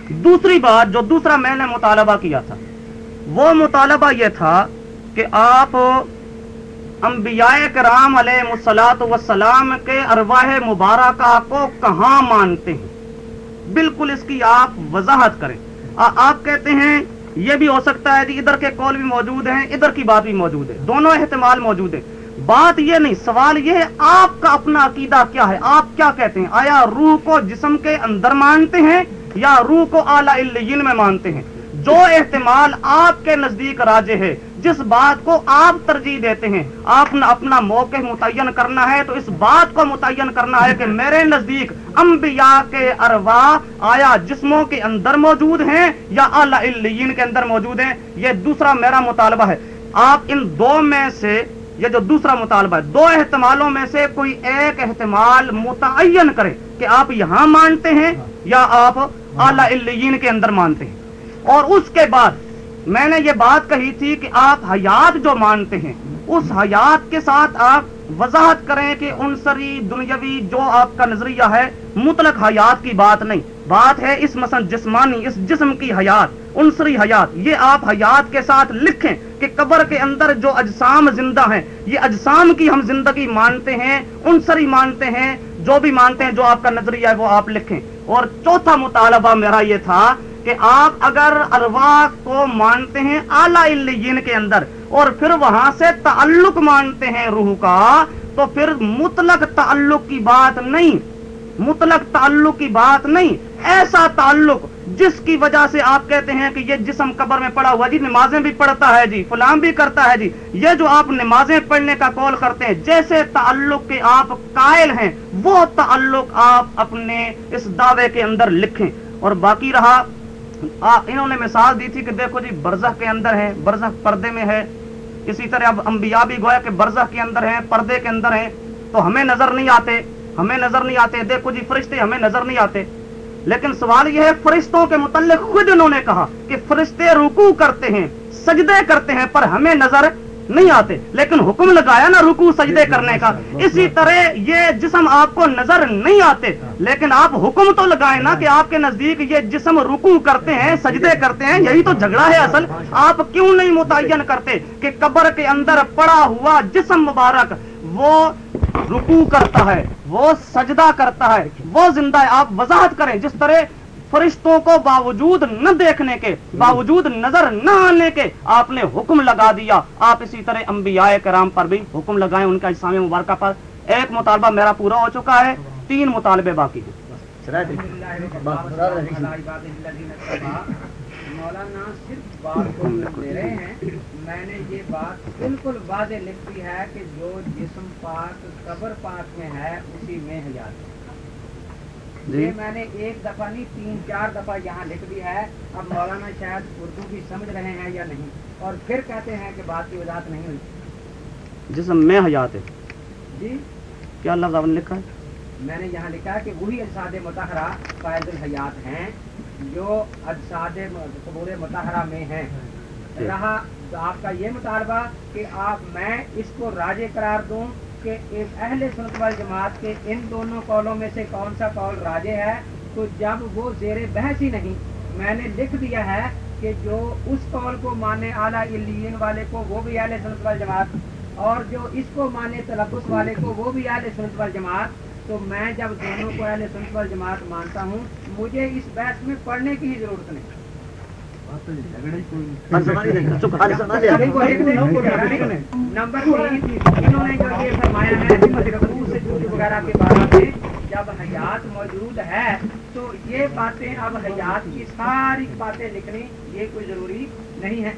دوسری بات جو دوسرا میں نے مطالبہ کیا تھا، وہ مطالبہ یہ تھا کہ آپ انبیاء کرام علیہ مسلاط وسلام کے ارواح مبارکہ کو کہاں مانتے ہیں؟ بالکل اس کی آپ وضاحت کریں۔ آپ کہتے ہیں، یہ بھی ہو سکتا ہے کہ ادھر کے کول بھی موجود ہیں، ادھر کی بات بھی موجود ہے۔ دونوں احتمال موجود ہیں۔ بات یہ نہیں، سوال یہ ہے، آپ کا اپنا عقیدہ کیا ہے؟ آپ کیا کہتے ہیں؟ آیا روح کو جسم کے اندر مانتے ہیں یا روح کو اعلی میں مانتے ہیں؟ جو احتمال آپ کے نزدیک راجے ہے جس بات کو آپ ترجیح دیتے ہیں، آپ نے اپنا موقع متعین کرنا ہے، تو اس بات کو متعین کرنا ہے کہ میرے نزدیک انبیاء کے ارواح آیا جسموں کے اندر موجود ہیں یا اللہ کے اندر موجود ہیں، یہ دوسرا میرا مطالبہ ہے۔ آپ ان دو میں سے، یہ جو دوسرا مطالبہ ہے، دو احتمالوں میں سے کوئی ایک احتمال متعین کرے کہ آپ یہاں مانتے ہیں یا آپ اعلی کے اندر مانتے ہیں۔ اور اس کے بعد میں نے یہ بات کہی تھی کہ آپ حیات جو مانتے ہیں، اس حیات کے ساتھ آپ وضاحت کریں کہ انصری دنیاوی جو آپ کا نظریہ ہے، مطلق حیات کی بات نہیں۔ بات ہے اس مثلا جسمانی، اس جسم کی حیات انصری حیات۔ یہ آپ حیات کے ساتھ لکھیں کہ قبر کے اندر جو اجسام زندہ ہیں، یہ اجسام کی ہم زندگی مانتے ہیں انصری مانتے ہیں، جو بھی مانتے ہیں، جو آپ کا نظریہ ہے، وہ آپ لکھیں۔ اور چوتھا مطالبہ میرا یہ تھا کہ آپ اگر ارواح کو مانتے ہیں اعلی کے اندر اور پھر وہاں سے تعلق مانتے ہیں روح کا، تو پھر مطلق تعلق کی بات نہیں، مطلق تعلق کی بات نہیں، ایسا تعلق جس کی وجہ سے آپ کہتے ہیں کہ یہ جسم قبر میں پڑا ہوا جی نمازیں بھی پڑھتا ہے جی فلام بھی کرتا ہے جی یہ جو آپ نمازیں پڑھنے کا کال کرتے ہیں، جیسے تعلق کے آپ قائل ہیں، وہ تعلق آپ اپنے اس دعوے کے اندر لکھیں۔ اور باقی رہا انہوں نے مثال دی تھی کہ دیکھو جی برزخ کے اندر ہیں، برزخ پردے میں ہے۔ اسی طرح اب انبیاء بھی گویا کہ برزخ کے اندر ہیں، پردے کے اندر ہیں۔ تو ہمیں نظر نہیں آتے، ہمیں نظر نہیں آتے۔ دیکھو جی فرشتے ہمیں نظر نہیں آتے۔ لیکن سوال یہ ہے، فرشتوں کے متعلق خود انہوں نے کہا کہ فرشتے رکو کرتے ہیں، سجدے کرتے ہیں، پر ہمیں نظر نہیں آتے، لیکن حکم لگایا نا رکو سجدے کرنے کا۔ اسی طرح یہ جسم آپ کو نظر نہیں آتے، لیکن آپ حکم تو لگائے نا کہ آپ کے نزدیک یہ جسم رکو کرتے ہیں، سجدے کرتے ہیں، یہی تو جھگڑا ہے اصل۔ آپ کیوں نہیں متعین کرتے کہ قبر کے اندر پڑا ہوا جسم مبارک، وہ رکو کرتا ہے، وہ سجدہ کرتا ہے، وہ زندہ ہے۔ آپ وضاحت کریں، جس طرح فرشتوں کو باوجود نہ دیکھنے کے، باوجود نظر نہ آنے کے آپ نے حکم لگا دیا۔ آپ اسی طرح انبیاء کرام پر بھی حکم لگائیں، ان کا اسلامی مبارکہ پر۔ ایک مطالبہ میرا پورا ہو چکا ہے، تین مطالبے باقی ہیں۔ مولانا، صرف بات کو دے رہے ہیں۔ میں نے یہ بات بالکل واضح لکھ دی ہے کہ جو جسم پاک، قبر پاک میں ہے، اسی میں حیات جی۔ میں نے ایک دفعہ نہیں تین چار دفعہ یہاں لکھ دی ہے۔ اب مولانا شاید اردو بھی سمجھ رہے ہیں یا نہیں۔ اور پھر کہتے ہیں کہ بات کی وضاحت نہیں ہوئی۔ جسم میں حیات ہے جی؟ کیا اللہ لکھا ہے؟ میں نے یہاں لکھا کہ وہی اجساد متحرہ فائز الحیات ہیں جو اجساد قبور متحرہ میں ہیں۔ جی۔ رہا آپ کا یہ مطالبہ کہ آپ میں اس کو راجے قرار دوں کہ اہل سنت وال جماعت کے ان دونوں قولوں میں سے کون سا قول راجے ہے، تو جب وہ زیر بحث ہی نہیں، میں نے لکھ دیا ہے کہ جو اس قول کو مانے اعلیٰ والے کو وہ بھی اہل سنت وال جماعت، اور جو اس کو مانے تلبس والے کو وہ بھی اہل سنت وال جماعت، تو میں جب دونوں کو اہل سنت وال جماعت مانتا ہوں، مجھے اس بحث میں پڑھنے کی ہی ضرورت نہیں۔ نمبر انہوں نے جو یہ فرمایا ہے وغیرہ کے بارے میں جب حیات موجود ہے تو یہ باتیں اب حیات کی ساری باتیں لکھنی یہ کوئی ضروری نہیں ہے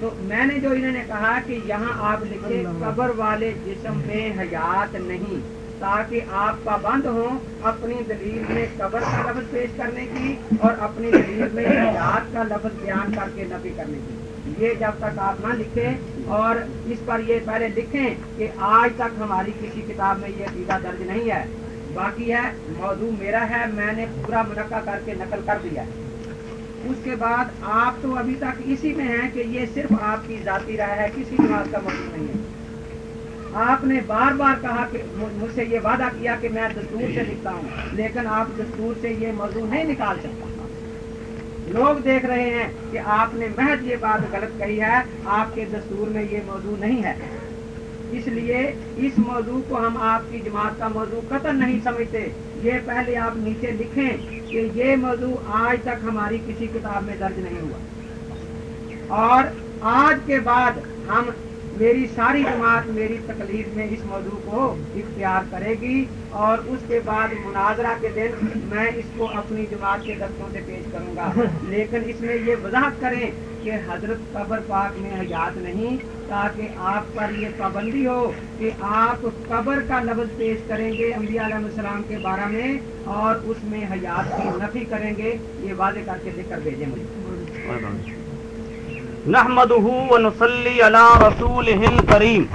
تو میں نے جو انہوں نے کہا کہ یہاں آپ لکھے قبر والے جسم میں حیات نہیں تاکہ آپ پابند ہوں اپنی دلیل میں قبر کا لفظ پیش کرنے کی اور اپنی دلیل میں حیات کا لفظ بیان کر کے نفی کرنے کی۔ یہ جب تک آپ نہ لکھیں اور اس پر یہ پہلے لکھیں کہ آج تک ہماری کسی کتاب میں یہ عقیدہ درج نہیں ہے۔ باقی ہے، موضوع میرا ہے، میں نے پورا منقع کر کے نقل کر دیا ہے۔ اس کے بعد آپ تو ابھی تک اسی میں ہیں کہ یہ صرف آپ کی ذاتی رائے ہے، کسی بات کا موضوع نہیں ہے۔ آپ نے بار بار کہا کہ مجھ سے یہ وعدہ کیا کہ میں دستور سے لکھتا ہوں۔ لیکن آپ دستور سے یہ موضوع نہیں نکال سکتے۔ لوگ دیکھ رہے ہیں کہ آپ نے محض یہ بات غلط کہی ہے، آپ کے دستور میں یہ موضوع نہیں ہے۔ اس لیے اس موضوع کو ہم آپ کی جماعت کا موضوع قطر نہیں سمجھتے۔ یہ پہلے آپ نیچے لکھیں کہ یہ موضوع آج تک ہماری کسی کتاب میں درج نہیں ہوا۔ اور آج کے بعد ہم میری ساری جماعت میری تکلیف میں اس موضوع کو اختیار کرے گی اور اس کے بعد مناظرہ کے دن میں اس کو اپنی جماعت کے دفتوں سے پیش کروں گا۔ لیکن اس میں یہ وضاحت کریں کہ حضرت قبر پاک میں حیات نہیں، تاکہ آپ پر یہ پابندی ہو کہ آپ قبر کا لفظ پیش کریں گے انبیاء علیہ السلام کے بارے میں اور اس میں حیات کی نفی کریں گے۔ یہ واضح کر کے ذکر بھیجیں مجھے۔ نحمده ونصلي على رسوله الكريم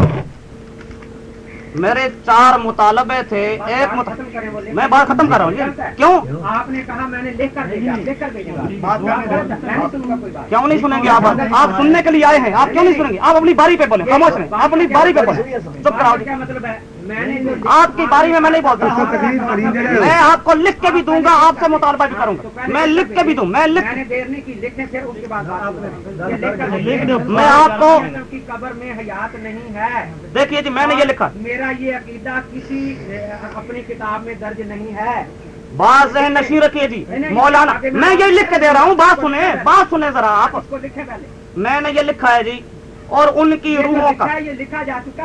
میرے چار مطالبے تھے ایک میں بات ختم کر رہا ہوں جی کیوں؟ آپ نے کہا میں نے لکھ کر کیوں نہیں سنیں گے آپ؟ آپ سننے کے لیے آئے ہیں آپ کیوں نہیں سنیں گے؟ آپ اپنی باری پہ بولیں خاموش رہیں آپ اپنی باری پہ بولیں۔ چپ کراؤ مطلب ہے؟ آپ کی باری میں میں نہیں بولتا۔ میں آپ کو لکھ کے بھی دوں گا آپ سے مطالبہ بھی کروں گا۔ میں لکھ کے بھی دوں میں لکھنے میں آپ کو قبر میں حیات نہیں ہے۔ دیکھیے جی میں نے یہ لکھا۔ میرا یہ عقیدہ کسی اپنی کتاب میں درج نہیں ہے۔ بات ذہن نشی رکھیے جی مولانا میں یہ لکھ کے دے رہا ہوں بات سنیں بات سنیں ذرا آپ۔ میں نے یہ لکھا ہے جی۔ اور ان کی روحوں کا۔ لکھا جا چکا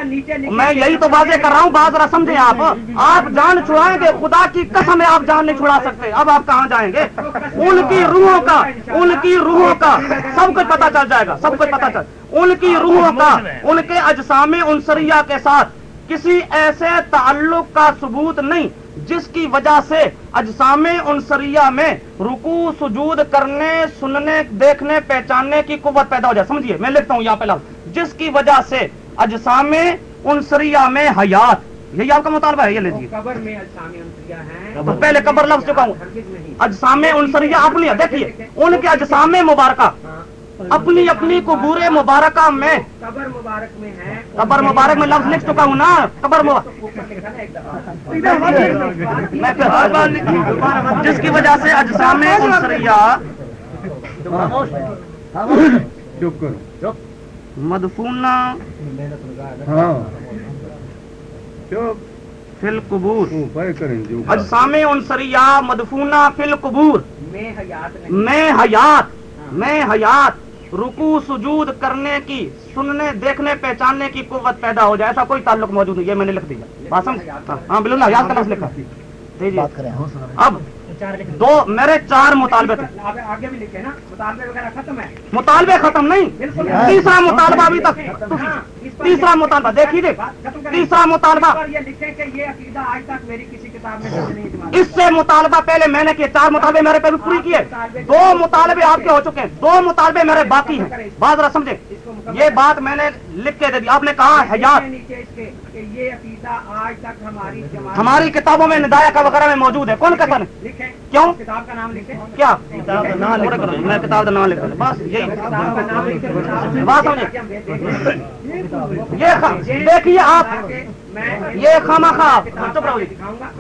میں یہی تو واضح کر رہا ہوں بات رہا سمجھیں آپ۔ آپ جان چھڑائیں گے خدا کی قسم ہے آپ جان نہیں چھڑا سکتے۔ اب آپ کہاں جائیں گے؟ ان کی روحوں کا ان کی روحوں کا۔ سب کچھ پتا چل جائے گا سب کچھ پتا چل۔ ان کی روحوں کا ان کے اجسام انصریہ کے ساتھ کسی ایسے تعلق کا ثبوت نہیں۔ جس کی وجہ سے اجسام انصریہ میں رکو سجود کرنے سننے دیکھنے پہچاننے کی قوت پیدا ہو جائے۔ سمجھیے میں لکھتا ہوں یہاں پہ لفظ۔ جس کی وجہ سے اجسام انصریہ میں حیات۔ یہی آپ کا مطالبہ ہے یہ لیجیے قبر میں اجسام پہلے قبر لفظ چکا ہوں۔ اجسام انصریہ آپ لیا دیکھیے ان کے اجسام مبارکہ۔ ہاں۔ اپنی اپنی قبور مبارکہ میں قبر مبارک میں ہے۔ قبر مبارک میں لفظ لکھ چکا ہوں نا۔ قبر مبارک جس کی وجہ سے اجسام مدفونہ فل قبور۔ اجسام انسریا مدفونہ فل قبور۔ میں حیات میں حیات۔ میں حیات۔ رکو سجود کرنے کی سننے دیکھنے پہچاننے کی قوت پیدا ہو جائے ایسا کوئی تعلق موجود نہیں یہ میں نے لکھ دیا۔ ہاں, ہاں، بالکل یاد کرنا لکھا۔ جی، جی۔ اب دو میرے چار مطالبے تھے۔ آگے بھی لکھے نا مطالبے وغیرہ ختم ہے مطالبے ختم نہیں۔ تیسرا مطالبہ ابھی تک۔ تیسرا مطالبہ دیکھیے تیسرا مطالبہ۔ اس سے مطالبہ پہلے میں نے کیے چار مطالبے میرے پہ بھی پوری کیے۔ دو مطالبے آپ کے ہو چکے ہیں۔ دو مطالبے میرے باقی ہیں۔ بات ذرا سمجھے یہ بات میں نے لکھ کے دے دی۔ آپ نے کہا حجاز یہ آج تک ہماری ہماری کتابوں میں ندایا کا وغیرہ میں موجود ہے۔ کون کتن؟ لکھیں۔ کیوں؟ کتاب کا نام کیا؟ میں کتاب کا نام بس یہی۔ بات یہ دیکھیے آپ۔ یہ خامہ خواہ جی۔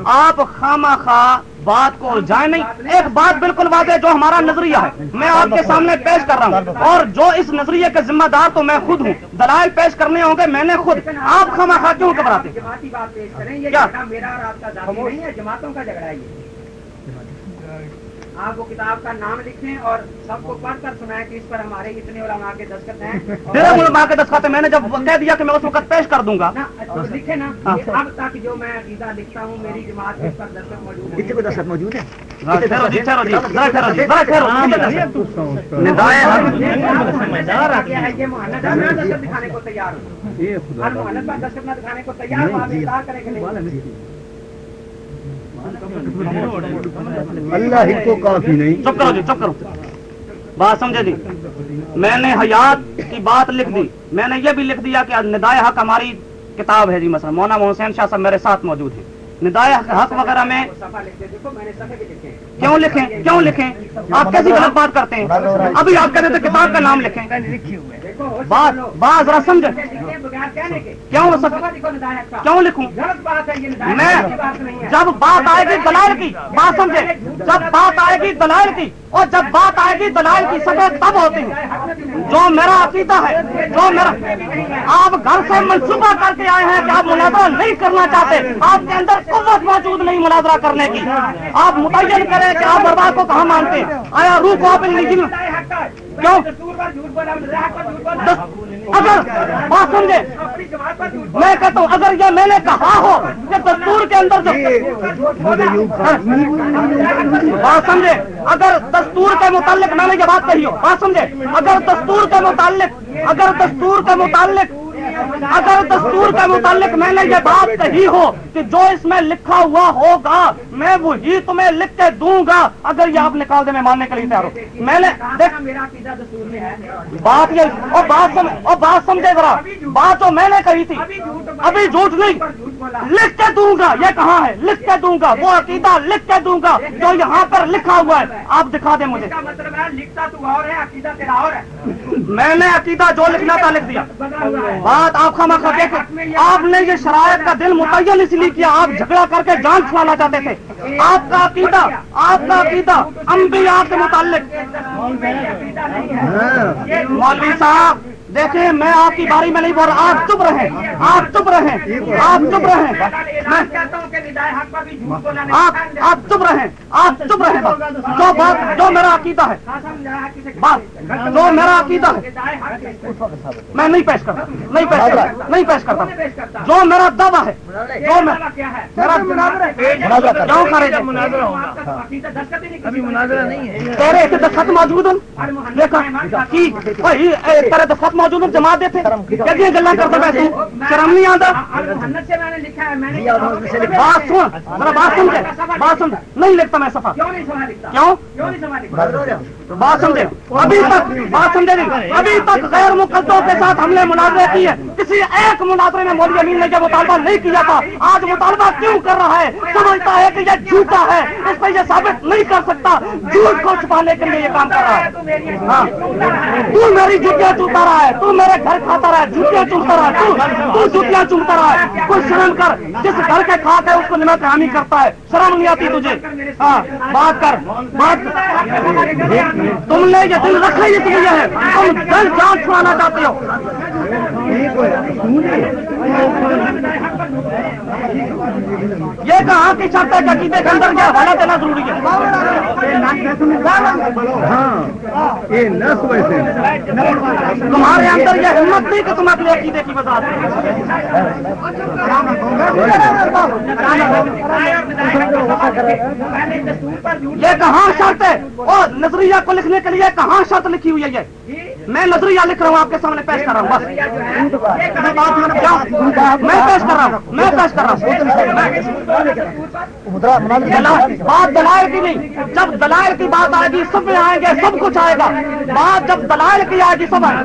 آپ خامہ خواہ بات کو جائے نہیں۔ ایک بات بالکل واضح جو ہمارا نظریہ ہے۔ میں آپ کے سامنے پیش کر رہا ہوں۔ اور جو اس نظریے کے ذمہ دار تو میں خود ہوں۔ دلائل پیش کرنے ہوں گے میں نے خود۔ آپ خامہ خواہ کیوں گھبراتے کیا؟ جماعتوں کا جھگڑا ہے آپ وہ کتاب کا نام لکھیں اور سب کو پڑھ کر سنائیں کہ اس پر ہمارے اتنے علماء کے دستخط ہیں میرے علماء کے دستخط ہیں میں نے جب کہہ دیا کہ میں اس وقت پیش کر دوں گا لکھے نا اب تک جو میں عیدہ لکھتا ہوں میری جماعت کے اس پر دستخط موجود ہے کوئی دستخط موجود ہے دکھانے کو تیار ہوں دکھانے کو تیار ہوں اللہ ہی کو کافی نہیں۔ چپ کرو جی چپ کرو۔ بات سمجھے جی۔ میں نے حیات کی بات لکھ دی۔ میں نے یہ بھی لکھ دیا کہ ندائے حق ہماری کتاب ہے جی مثلا مولانا محسین شاہ صاحب میرے ساتھ موجود ہیں۔ ندایہ حق وغیرہ میں کیوں لکھیں؟ کیوں لکھیں؟ آپ کیسی غلط بات کرتے ہیں؟ ابھی آپ کہتے تو کتاب کا نام لکھیں۔ بات بات ذرا سمجھ کیوں ہو سکتا کیوں لکھوں؟ میں جب بات آئے گی دلائل کی، بات سمجھے جب بات آئے گی دلائل کی، اور جب بات آئے گی دلائل کی سطح تب ہوتی ہیں جو میرا عقیدہ ہے، جو میرا آپ گھر سے منصوبہ کر کے آئے ہیں کہ آپ مناظرہ نہیں کرنا چاہتے، آپ کے اندر قوت موجود نہیں مناظرہ کرنے کی۔ آپ متعین کریں کہ آپ اربا کو کہاں مانتے ہیں؟ آیا روح کو آپ اگر بات سمجھے میں کہتا ہوں، اگر یہ میں نے کہا ہو کہ دستور کے اندر بات سمجھے اگر دستور کے متعلق میں نے یہ بات کہی ہو، بات سمجھے اگر دستور کے متعلق اگر دستور کے متعلق اگر دستور کے متعلق میں نے یہ بات کہی ہو کہ جو اس میں لکھا ہوا ہوگا، میں وہی تمہیں لکھ کے دوں گا اگر یہ آپ نکال دیں میں ماننے کے لیے تیار ہوں۔ میں نے بات یہ، اور بات اور بات سمجھے ذرا۔ بات تو میں نے کہی تھی، ابھی جھوٹ نہیں۔ لکھ کے دوں گا، یہ کہاں ہے؟ لکھ کے دوں گا، وہ عقیدہ لکھ کے دوں گا جو یہاں پر لکھا ہوا ہے۔ آپ دکھا دیں مجھے۔ مطلب ہے، لکھتا تو اور ہے، عقیدہ تیرا اور ہے۔ میں نے عقیدہ جو لکھنا تھا لکھ دیا۔ بات آپ خاما مقصد دیکھو آپ نے یہ شرائط کا دل متعین اس لیے کیا آپ جھگڑا کر کے جان چھوانا چاہتے تھے۔ آپ کا عقیدہ آپ کا عقیدہ انبیاء کے متعلق۔ ہاں۔ مولوی صاحب دیکھیں میں آپ کی باری میں نہیں بول رہا آپ چپ رہے آپ چپ رہے آپ چپ رہے آپ چپ رہے آپ چپ رہے جو بات جو میرا عقیدہ ہے۔ بات جو میرا عقیدہ ہے۔ میں نہیں پیش کرتا نہیں پیش کرتا نہیں پیش کرتا۔ جو میرا دعویٰ ہے جو میرا تیرے دستخط موجود ہیں۔ دیکھا تیرے دستخط موجود جما دے تھے۔ کہڑی گلا کرتا شرم نہیں بات سن میرا بات سن بات سن نہیں لکھتا میں سفا کیوں بات سمجھے ابھی تک بات سن دے ابھی تک غیر مقدوں کے ساتھ ہم نے مناظرے کیے۔ کسی ایک مناظرے میں مودی امین نے جب مطالبہ نہیں کیا تھا آج مطالبہ کیوں کر رہا ہے؟ سمجھتا ہے کہ یہ جھوٹا ہے۔ اس پہ یہ ثابت نہیں کر سکتا۔ جھوٹ کو چھپانے کے لیے یہ کام کر رہا ہے۔ ہاں۔ تو میری جھوٹیاں چھپا رہا ہے۔ تو میرے گھر کھاتا رہا جھوٹیاں چنتا رہا تو جھوٹیاں چنتا رہا کوئی شرم کر، جس گھر کے کھاتا ہے اس کو نمت حامی کرتا ہے۔ شرم نہیں آتی تجھے؟ ہاں بات کر، بات تم نے یہ دل رکھا یہ ہے۔ تم دل جان چھوانا چاہتے ہو۔ یہ کہاں کی چھت ہے؟ کہ عقیدے کے اندر کیا حوالہ دینا ضروری ہے۔ ہاں یہ تمہارے اندر یہ ہمت نہیں کہ تم اپنے عقیدے کی وضاحت یہ کہاں شرط ہے؟ اور نظریہ کو لکھنے کے لیے کہاں شرط لکھی ہوئی ہے یہ؟ میں نظریہ لکھ رہا ہوں، آپ کے سامنے پیش کر رہا ہوں، بس۔ میں پیش کر رہا ہوں، میں پیش کر رہا ہوں۔ بات دلائل کی نہیں، جب دلائل کی بات آئے گی، سب میں آئیں گے، سب کچھ آئے گا۔ بات جب دلائل کی آئے گی، سب آئے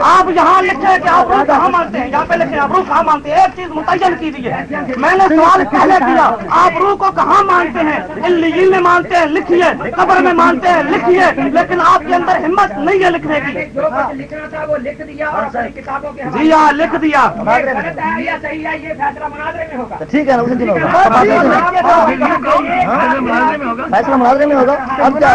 آپ یہاں لکھیں کہ آپ روح کہاں مانتے ہیں؟ یہاں پہ لکھے آپ روح کہاں مانتے ہیں؟ ایک چیز متعین کیجیے میں نے سوال پہلے کیا، آپ روح کو کہاں مانتے ہیں؟ میں مانتے ہیں، لکھیے، قبر میں مانتے ہیں، لکھیے، لیکن آپ کے اندر ہمت نہیں نہیں ہے لکھنے کی جو لکھنا تھا وہ لکھ دیا اور اپنی کتابوں کے جی ہاں لکھ دیا۔ ہے میں ہوگا۔ ٹھیک ہے جی ہاں، ہاں، ہاں، فیصلہ مناظرے میں ہوگا۔ اب کیا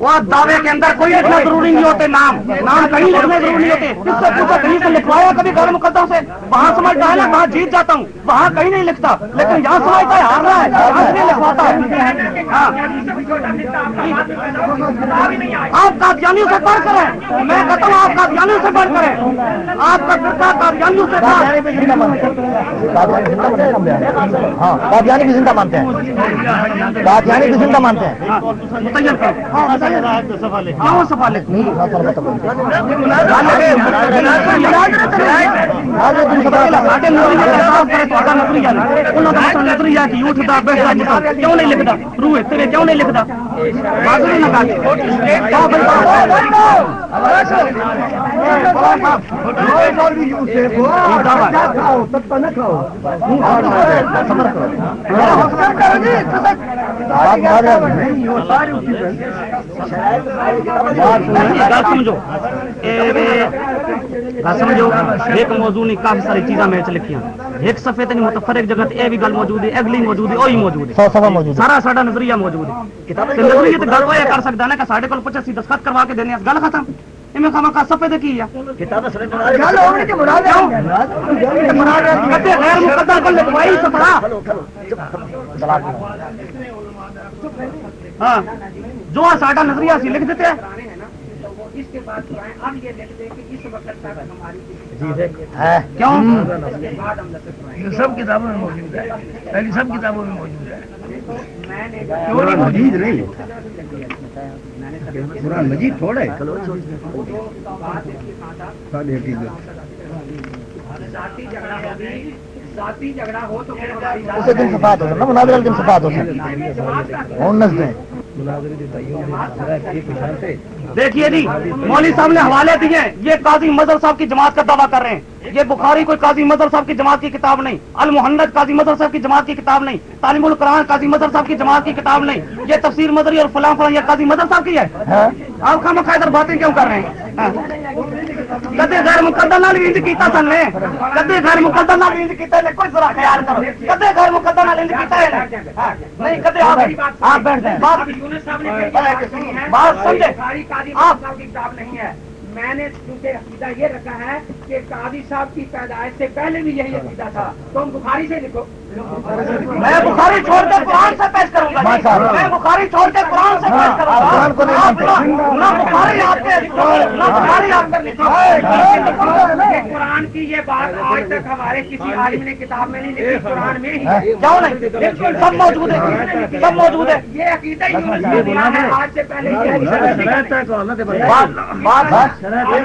وہ دعوے کے اندر کوئی لکھنا ضروری نہیں ہوتے نام نام کہیں لکھنا ضروری نہیں ہوتے۔ اس سے پوچھا کہیں سے لکھوایا کبھی گھر مقدم سے وہاں سمجھتا ہے نا وہاں جیت جاتا ہوں۔ وہاں کہیں نہیں لکھتا لیکن یہاں سمجھتا ہے ہار رہا ہے۔ یہاں سے لکھواتا ہے۔ ہاں۔ آپ کابیانیوں سے بڑھ کریں میں کہتا ہوں آپ کابیانیوں سے بڑھ کریں آپ کا فرقہ کابیانیوں سے ہاں کابیانی بھی زندہ مانتے ہیں۔ کابیانی بھی زندہ مانتے ہیں۔ ہاں، ہاں وہ صفا لکھتا گل سمجھو۔ سمجھو ایک موضوع نے کافی ساری چیزاں میں اچھا لکھیاں۔ ایک صفحے تے متفرق جگہ تے بھی گل موجود ہے اگلی موجود ہے وہی موجود ہے۔ سارا ساڈا نظریہ موجود ہے۔ تے نظریہ تے گل ہویا کر سکدا نا کہ ساڈے کول پچھے سی دستخط کروا کے دینے گل ختم۔ میں کھاما کا صفحے تے کی ہے۔ کتاب سر گل ہونے کے مراد ہے۔ مراد ہے۔ غیر مقدر کو لکھوائی صفحہ ہاں۔ جو ساڈا نظریہ سی لکھ دیتے ہیں۔ اس جی، سب کتابوں میں موجود ہے۔ پہلی سب کتابوں میں موجود ہے۔ مجید نہیں؟ قرآن مجید تھوڑا ذاتی ذاتی جھگڑا ہو تو پھر ہماری ہو مناظر کے صفات ہو دیکھیے جی مولوی صاحب نے حوالے دیے۔ یہ قاضی مظہر صاحب کی جماعت کا دعویٰ کر رہے ہیں۔ یہ بخاری کوئی قاضی مظہر صاحب کی جماعت کی کتاب نہیں۔ المحنت قاضی مظہر صاحب کی جماعت کی کتاب نہیں۔ تعلیم القرآن قاضی مظہر صاحب کی جماعت کی کتاب نہیں۔ یہ تفسیر مدری اور فلاں فلاں یہ قاضی مظہر صاحب کی ہے۔ آپ کا مقاعدہ باتیں کیوں کر رہے ہیں؟ ہاں؟ کدے سر مقدر نال انج کیتا سن نے کدے سر مقدر نال انج کیتا نے کوئی سرا خیال کرو کدے سر مقدر نال انج کیتا ہے نہیں کدے آپ آپ بیٹھ جائیں بات یونس صاحب نے کہی ہے بات سمجھے ساری قاضی صاحب کی کتاب نہیں ہے میں نے چونکہ عقیدہ یہ رکھا ہے کہ قاضی صاحب کی پیدائش سے پہلے بھی یہی عقیدہ تھا۔ تم بخاری سے لکھو۔ میں بخاری چھوڑ کر قرآن سے پیش کروں گا۔ میں بخاری چھوڑ کر قرآن سے پیش کروں گا۔ نہ بخاری آپ کے قرآن کی یہ بات آج تک ہمارے کسی عالم نے کتاب میں نہیں لکھی قرآن میں ہی۔ جاؤ نہیں؟ سب موجود ہے ہاں۔ سب موجود ہے یہ عقیدہ ہی ہے۔ آج سے پہلے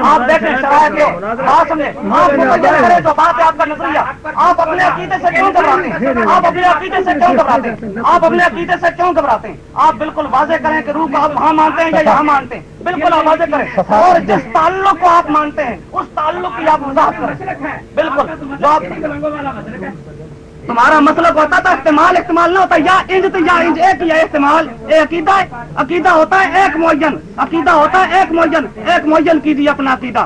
آپ دیکھیں شرائط سمجھے آپ کرے تو بات ہے آپ کا نظریہ۔ آپ اپنے عقیدے سے کیوں گھبراتے ہیں؟ آپ اپنے عقیدے سے کیوں گھبراتے ہیں؟ آپ اپنے عقیدے سے کیوں گھبراتے ہیں؟ آپ بالکل واضح کریں کہ روح کو آپ وہاں مانتے ہیں یا یہاں مانتے ہیں۔ بالکل آپ واضح کریں۔ اور جس تعلق کو آپ مانتے ہیں اس تعلق کی آپ وضاحت کریں۔ بالکل۔ جو آپ تمہارا مسلک ہوتا تھا استعمال استعمال نہ ہوتا یا انج تو یا انج ایک یا استعمال ایک عقیدہ عقیدہ ہوتا ہے ایک معین۔ عقیدہ ہوتا ہے ایک معین۔ ایک معین کیجیے اپنا عقیدہ۔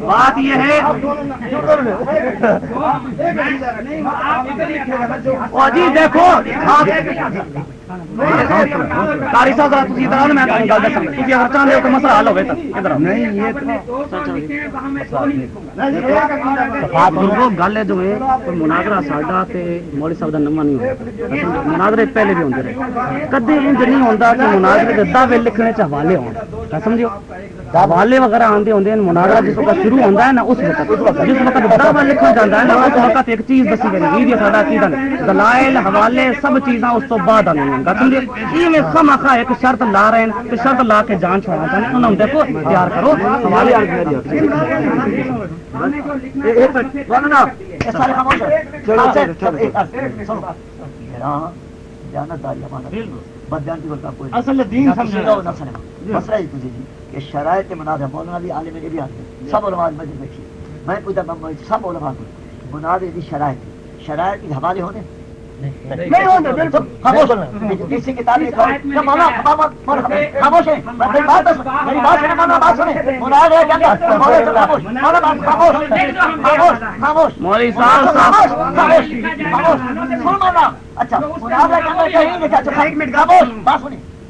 بات یہ ہے جی دیکھو گل ہے صاحب نما نہیں مناظرے پہلے بھی ہوندے رہے۔ انج نہیں ہوندا کہ مناظرے دعوے لکھنے چ حوالے ہون۔ سمجھو وغیرہ وغیرہ آندے ہوندے ہیں مناظرہ جس وقت شروع ہوندا ہے نا اس وقت جس وقت دعویٰ لکھا جاندا ہے نا اس وقت ایک چیز دسی گئی ہے یہ ساڈا عقیدہ ہے دلائل حوالے سب چیزاں اس تو بعد آندیاں ہیں دے یہ میں سما خا ایک شرط لا رہے ہیں کہ شرط لا کے جان چھوڑا جان انہاں دے دیکھو تیار کرو حوالے ایک منٹ ورنہ کی بتا کوئی اصل دین سمجھ لو نہ سنے بس رہی تجھے جی کہ شرائط منازع مولانا بھی عالم نے بھی آتے سب علماء مسجد میں میں پوچھا سب علماء کو منازع دی شرائط شرائط کے حوالے ہونے اچھا ایک منٹ بات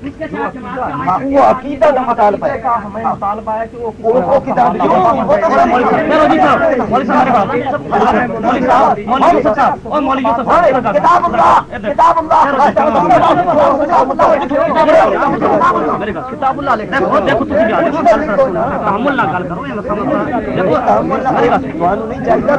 وہ عقیدہ کا مطالبہ ہے ہمیں مطالبہ ہے کہ وہ اللہ نہیں چاہیے